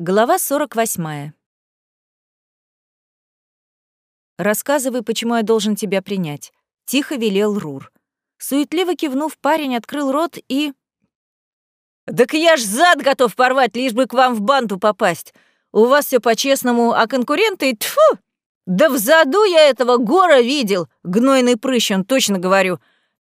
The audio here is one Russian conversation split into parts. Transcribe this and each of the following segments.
Глава 48. «Рассказывай, почему я должен тебя принять», — тихо велел Рур. Суетливо кивнув, парень открыл рот и... «Так я ж зад готов порвать, лишь бы к вам в банду попасть. У вас все по-честному, а конкуренты... Тьфу! Да в заду я этого гора видел, гнойный прыщ, он точно говорю.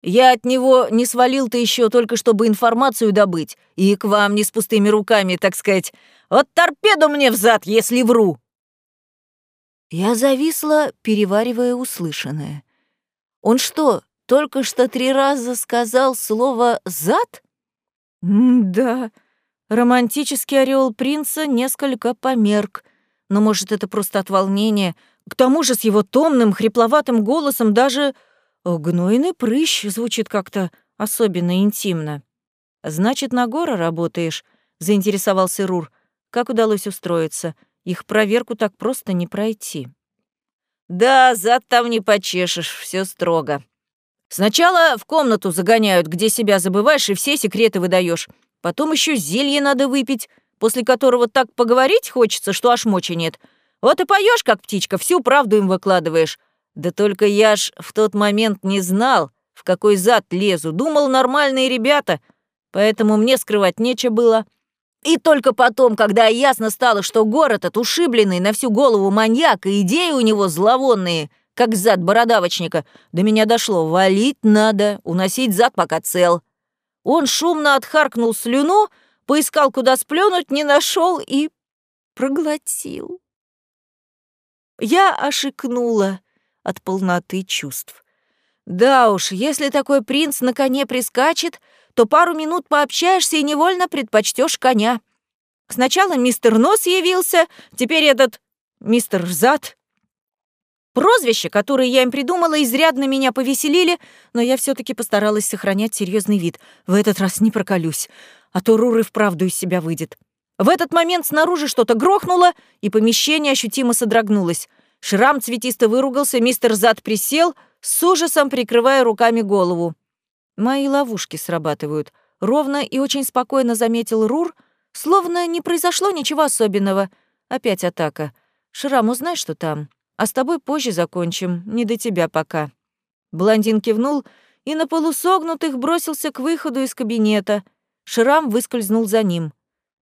Я от него не свалил-то еще только, чтобы информацию добыть. И к вам не с пустыми руками, так сказать. Вот торпеду мне взад, если вру!» Я зависла, переваривая услышанное. Он что, только что три раза сказал слово «зад»? да, романтический орел принца несколько померк. Но, может, это просто от волнения. К тому же с его томным, хрипловатым голосом даже «Гнойный прыщ» звучит как-то особенно интимно. «Значит, на гора работаешь?» — заинтересовался Рур. «Как удалось устроиться? Их проверку так просто не пройти». «Да, зад там не почешешь, все строго. Сначала в комнату загоняют, где себя забываешь и все секреты выдаешь. Потом еще зелье надо выпить, после которого так поговорить хочется, что аж мочи нет. Вот и поешь, как птичка, всю правду им выкладываешь. Да только я ж в тот момент не знал, в какой зад лезу. Думал, нормальные ребята, поэтому мне скрывать нечего было. И только потом, когда ясно стало, что город этот ушибленный на всю голову маньяк, и идеи у него зловонные, как зад бородавочника, до меня дошло, валить надо, уносить зад пока цел. Он шумно отхаркнул слюну, поискал, куда сплюнуть, не нашел и проглотил. Я ошикнула от полноты чувств. Да уж, если такой принц на коне прискачет, то пару минут пообщаешься и невольно предпочтешь коня. Сначала мистер Нос явился, теперь этот мистер Зад. Прозвища, которые я им придумала, изрядно меня повеселили, но я все таки постаралась сохранять серьезный вид. В этот раз не проколюсь, а то Рур и вправду из себя выйдет. В этот момент снаружи что-то грохнуло, и помещение ощутимо содрогнулось. Шрам цветисто выругался, мистер Зад присел, с ужасом прикрывая руками голову. Мои ловушки срабатывают. Ровно и очень спокойно заметил Рур, словно не произошло ничего особенного. Опять атака. Шрам, узнай, что там. А с тобой позже закончим, не до тебя пока. Блондин кивнул и на полусогнутых бросился к выходу из кабинета. Шрам выскользнул за ним.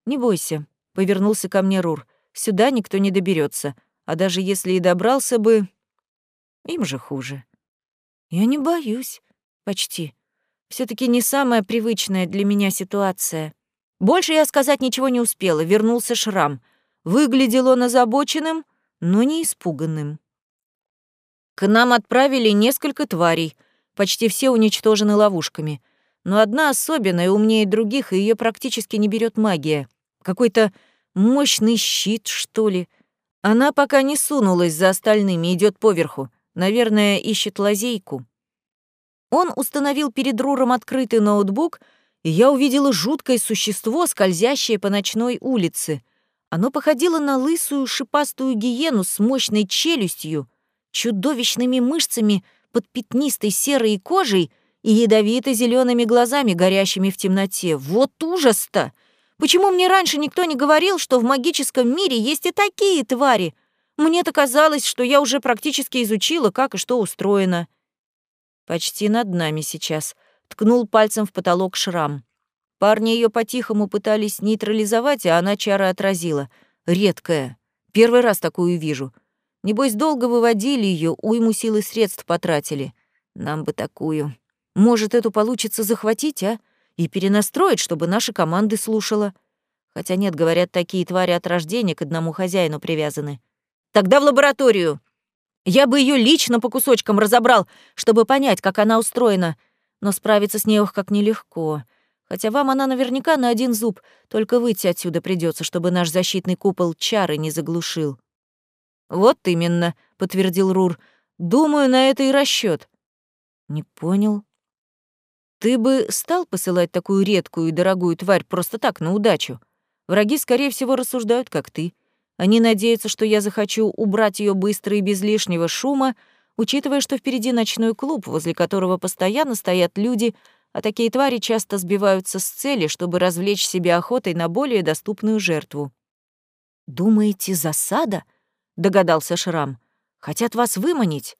«Не бойся», — повернулся ко мне Рур. «Сюда никто не доберется. А даже если и добрался бы, им же хуже. Я не боюсь. Почти. все таки не самая привычная для меня ситуация. Больше я сказать ничего не успела. Вернулся шрам. Выглядел он озабоченным, но не испуганным. К нам отправили несколько тварей. Почти все уничтожены ловушками. Но одна особенная, умнее других, и ее практически не берет магия. Какой-то мощный щит, что ли — она пока не сунулась за остальными, идет поверху. Наверное, ищет лазейку. Он установил перед Руром открытый ноутбук, и я увидела жуткое существо, скользящее по ночной улице. Оно походило на лысую шипастую гиену с мощной челюстью, чудовищными мышцами под пятнистой серой кожей и ядовито зелеными глазами, горящими в темноте. Вот ужас-то! Почему мне раньше никто не говорил, что в магическом мире есть и такие твари? Мне-то казалось, что я уже практически изучила, как и что устроено. Почти над нами сейчас. Ткнул пальцем в потолок шрам. Парни ее по-тихому пытались нейтрализовать, а она чары отразила. Редкая. Первый раз такую вижу. Небось, долго выводили ее, уйму сил и средств потратили. Нам бы такую. Может, эту получится захватить, а? И перенастроить, чтобы наши команды слушала. Хотя нет, говорят, такие твари от рождения к одному хозяину привязаны. Тогда в лабораторию. Я бы ее лично по кусочкам разобрал, чтобы понять, как она устроена. Но справиться с ней ох как нелегко. Хотя вам она наверняка на один зуб, только выйти отсюда придется, чтобы наш защитный купол чары не заглушил. Вот именно, подтвердил Рур. Думаю, на это и расчет. Не понял. Ты бы стал посылать такую редкую и дорогую тварь просто так, на удачу? Враги, скорее всего, рассуждают, как ты. Они надеются, что я захочу убрать ее быстро и без лишнего шума, учитывая, что впереди ночной клуб, возле которого постоянно стоят люди, а такие твари часто сбиваются с цели, чтобы развлечь себя охотой на более доступную жертву. «Думаете, засада?» — догадался Шрам. «Хотят вас выманить?»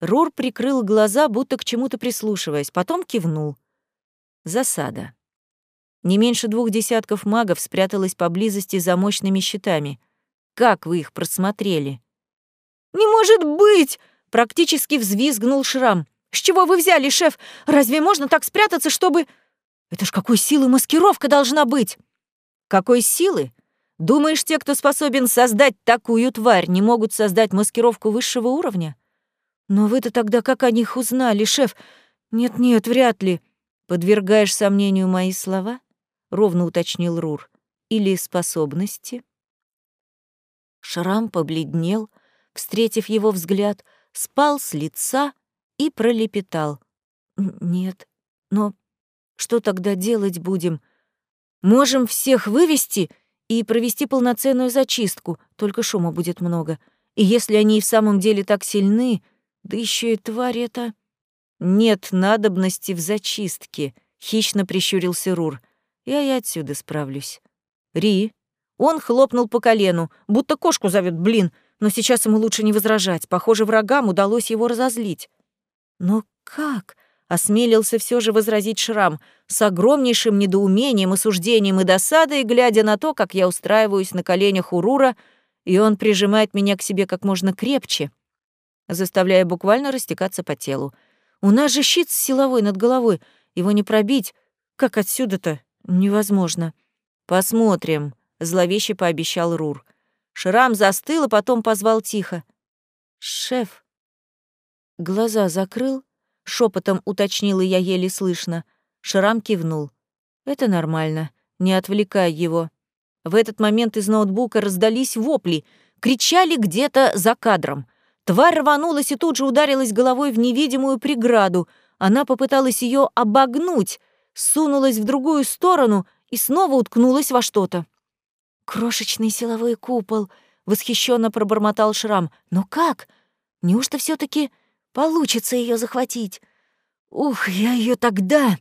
Рур прикрыл глаза, будто к чему-то прислушиваясь, потом кивнул. Засада. Не меньше двух десятков магов спряталось поблизости за мощными щитами. Как вы их просмотрели? «Не может быть!» — практически взвизгнул Шрам. «С чего вы взяли, шеф? Разве можно так спрятаться, чтобы...» «Это ж какой силы маскировка должна быть!» «Какой силы? Думаешь, те, кто способен создать такую тварь, не могут создать маскировку высшего уровня?» «Но вы-то тогда как о них узнали, шеф? Нет-нет, вряд ли. Подвергаешь сомнению мои слова?» — ровно уточнил Рур. «Или способности?» Шрам побледнел, встретив его взгляд, спал с лица и пролепетал. «Нет, но что тогда делать будем? Можем всех вывести и провести полноценную зачистку, только шума будет много. И если они и в самом деле так сильны, да еще и тварь эта...» «Нет надобности в зачистке», — хищно прищурился Рур. «Я и отсюда справлюсь». «Ри!» Он хлопнул по колену, будто кошку зовет, блин, но сейчас ему лучше не возражать. Похоже, врагам удалось его разозлить. «Но как?» — осмелился все же возразить Шрам, с огромнейшим недоумением, осуждением и досадой, глядя на то, как я устраиваюсь на коленях у Рура, и он прижимает меня к себе как можно крепче, заставляя буквально растекаться по телу. У нас же щит силовой над головой, его не пробить. Как отсюда-то? Невозможно. Посмотрим, зловеще пообещал Рур. Шрам застыл, а потом позвал тихо. Шеф. Глаза закрыл, шепотом уточнила я еле слышно. Шрам кивнул. Это нормально, не отвлекай его. В этот момент из ноутбука раздались вопли, кричали где-то за кадром. Тварь рванулась и тут же ударилась головой в невидимую преграду. Она попыталась ее обогнуть, сунулась в другую сторону и снова уткнулась во что-то. «Крошечный силовой купол», — восхищенно пробормотал Шрам. «Но как? Неужто все таки получится ее захватить? Ух, я ее тогда...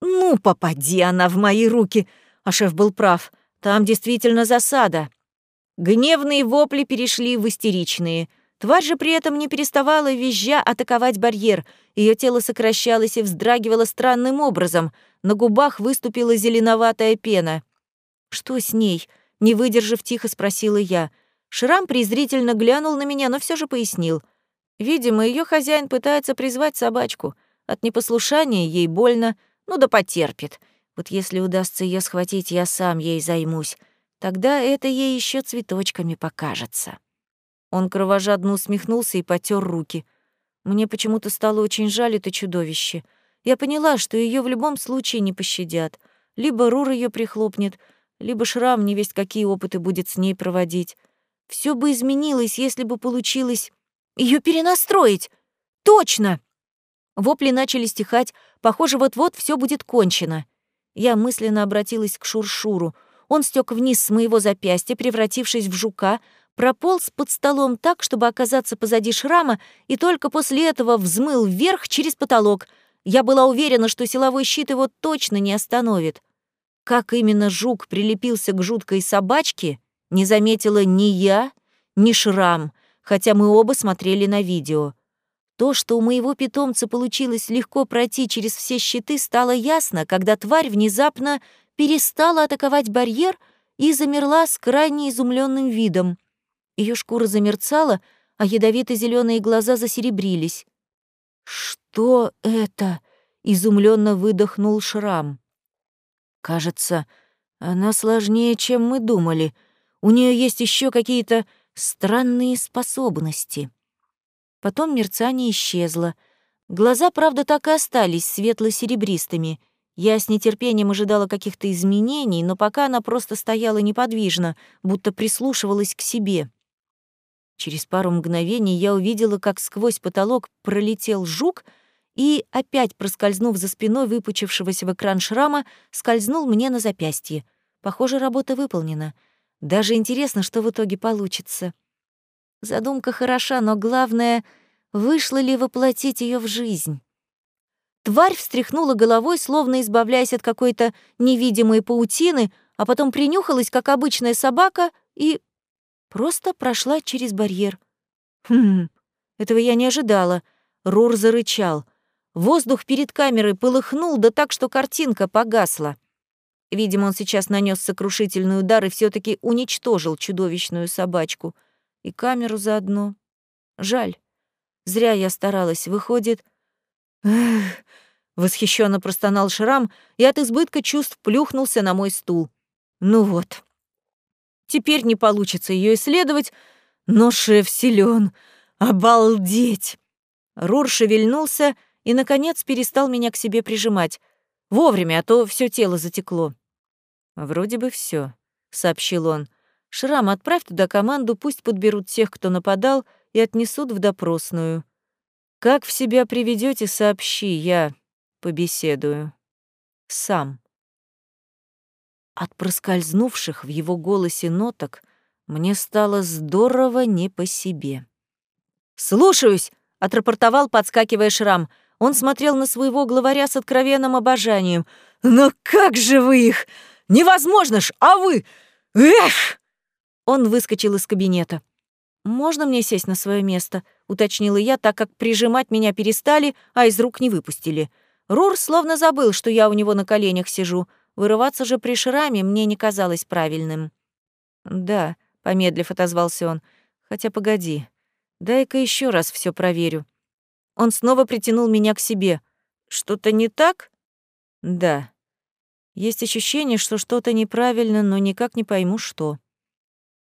Ну, попади она в мои руки!» А шеф был прав. Там действительно засада. Гневные вопли перешли в истеричные — Тварь же при этом не переставала визжа атаковать барьер. Ее тело сокращалось и вздрагивало странным образом. На губах выступила зеленоватая пена. «Что с ней?» — не выдержав, тихо спросила я. Шрам презрительно глянул на меня, но все же пояснил. Видимо, ее хозяин пытается призвать собачку. От непослушания ей больно, ну да потерпит. Вот если удастся ее схватить, я сам ей займусь. Тогда это ей еще цветочками покажется. Он кровожадно усмехнулся и потер руки. Мне почему-то стало очень жаль это чудовище. Я поняла, что ее в любом случае не пощадят. Либо Рур ее прихлопнет, либо Шрам не весть какие опыты будет с ней проводить. Все бы изменилось, если бы получилось ее перенастроить. Точно! Вопли начали стихать, похоже, вот-вот все будет кончено. Я мысленно обратилась к Шуршуру. Он стек вниз с моего запястья, превратившись в жука, прополз под столом так, чтобы оказаться позади шрама, и только после этого взмыл вверх через потолок. Я была уверена, что силовой щит его точно не остановит. Как именно жук прилепился к жуткой собачке, не заметила ни я, ни шрам, хотя мы оба смотрели на видео. То, что у моего питомца получилось легко пройти через все щиты, стало ясно, когда тварь внезапно перестала атаковать барьер и замерла с крайне изумленным видом. Ее шкура замерцала, а ядовито-зеленые глаза засеребрились. «Что это?» — изумленно выдохнул Шрам. «Кажется, она сложнее, чем мы думали. У нее есть еще какие-то странные способности». Потом мерцание исчезло. Глаза, правда, так и остались светло-серебристыми. Я с нетерпением ожидала каких-то изменений, но пока она просто стояла неподвижно, будто прислушивалась к себе. Через пару мгновений я увидела, как сквозь потолок пролетел жук и, опять проскользнув за спиной выпучившегося в экран шрама, скользнул мне на запястье. Похоже, работа выполнена. Даже интересно, что в итоге получится. Задумка хороша, но главное, вышло ли воплотить ее в жизнь. Тварь встряхнула головой, словно избавляясь от какой-то невидимой паутины, а потом принюхалась, как обычная собака, и просто прошла через барьер. Хм, этого я не ожидала. Рур зарычал. Воздух перед камерой полыхнул, да так, что картинка погасла. Видимо, он сейчас нанес сокрушительный удар и все таки уничтожил чудовищную собачку. И камеру заодно. Жаль. Зря я старалась. Выходит... Эх, восхищенно простонал Шрам и от избытка чувств плюхнулся на мой стул. Ну вот. Теперь не получится ее исследовать, но шеф силен. Обалдеть! Рур шевельнулся и, наконец, перестал меня к себе прижимать. Вовремя, а то все тело затекло. «Вроде бы все, сообщил он. «Шрам, отправь туда команду, пусть подберут тех, кто нападал, и отнесут в допросную. Как в себя приведете, сообщи, я побеседую. Сам». От проскользнувших в его голосе ноток мне стало здорово не по себе. «Слушаюсь!» — отрапортовал, подскакивая шрам. Он смотрел на своего главаря с откровенным обожанием. «Но как же вы их! Невозможно ж! А вы! Эх!» Он выскочил из кабинета. «Можно мне сесть на свое место?» — уточнила я, так как прижимать меня перестали, а из рук не выпустили. Рур словно забыл, что я у него на коленях сижу. Вырываться же при шраме мне не казалось правильным. «Да», — помедлив отозвался он, — «хотя погоди, дай-ка еще раз все проверю». Он снова притянул меня к себе. «Что-то не так?» «Да», есть ощущение, что что-то неправильно, но никак не пойму, что.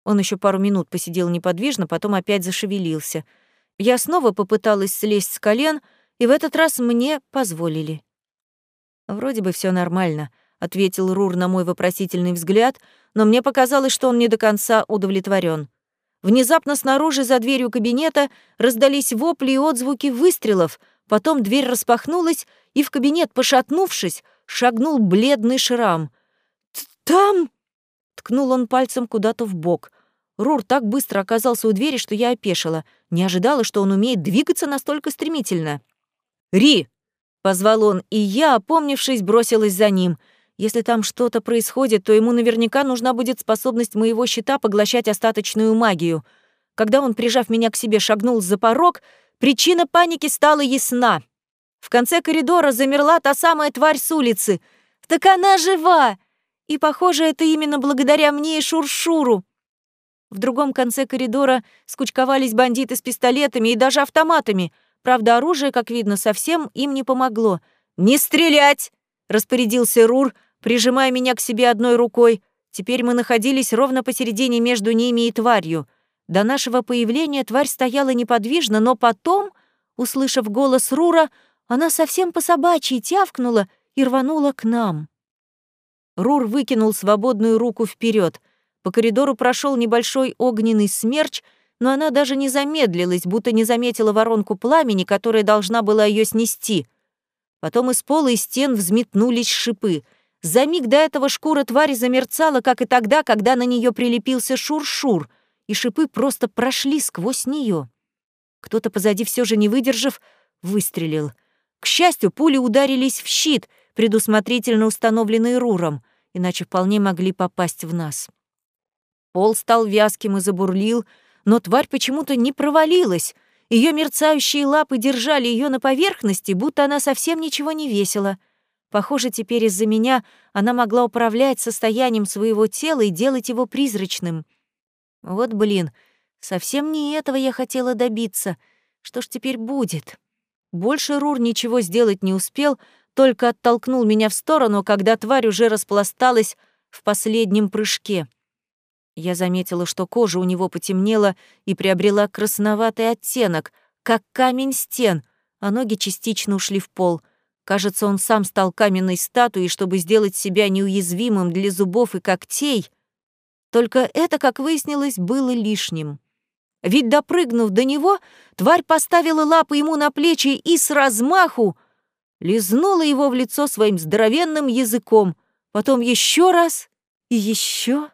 Он еще пару минут посидел неподвижно, потом опять зашевелился. Я снова попыталась слезть с колен, и в этот раз мне позволили. «Вроде бы все нормально», — ответил Рур на мой вопросительный взгляд, но мне показалось, что он не до конца удовлетворен. Внезапно снаружи за дверью кабинета раздались вопли и отзвуки выстрелов, потом дверь распахнулась, и в кабинет, пошатнувшись, шагнул бледный шрам. «Там!» — ткнул он пальцем куда-то в бок. Рур так быстро оказался у двери, что я опешила. Не ожидала, что он умеет двигаться настолько стремительно. «Ри!» — позвал он, и я, опомнившись, бросилась за ним. Если там что-то происходит, то ему наверняка нужна будет способность моего щита поглощать остаточную магию. Когда он, прижав меня к себе, шагнул за порог, причина паники стала ясна — в конце коридора замерла та самая тварь с улицы. Так она жива! И, похоже, это именно благодаря мне и Шуршуру. В другом конце коридора скучковались бандиты с пистолетами и даже автоматами. Правда, оружие, как видно, совсем им не помогло. «Не стрелять!» — распорядился Рур, прижимая меня к себе одной рукой. Теперь мы находились ровно посередине между ними и тварью. До нашего появления тварь стояла неподвижно, но потом, услышав голос Рура, она совсем по-собачьи тявкнула и рванула к нам. Рур выкинул свободную руку вперед. По коридору прошел небольшой огненный смерч, но она даже не замедлилась, будто не заметила воронку пламени, которая должна была ее снести. Потом из пола и стен взметнулись шипы. За миг до этого шкура твари замерцала, как и тогда, когда на нее прилепился шур-шур, и шипы просто прошли сквозь нее. Кто-то позади все же не выдержав, выстрелил — к счастью, пули ударились в щит, предусмотрительно установленный Руром, иначе вполне могли попасть в нас. Пол стал вязким и забурлил, но тварь почему-то не провалилась. Ее мерцающие лапы держали ее на поверхности, будто она совсем ничего не весила. Похоже, теперь из-за меня она могла управлять состоянием своего тела и делать его призрачным. Вот блин, совсем не этого я хотела добиться. Что ж теперь будет? Больше Рур ничего сделать не успел, только оттолкнул меня в сторону, когда тварь уже распласталась в последнем прыжке. Я заметила, что кожа у него потемнела и приобрела красноватый оттенок, как камень стен, а ноги частично ушли в пол. Кажется, он сам стал каменной статуей, чтобы сделать себя неуязвимым для зубов и когтей. Только это, как выяснилось, было лишним. Ведь, допрыгнув до него, тварь поставила лапы ему на плечи и с размаху лизнула его в лицо своим здоровенным языком, потом еще раз и еще.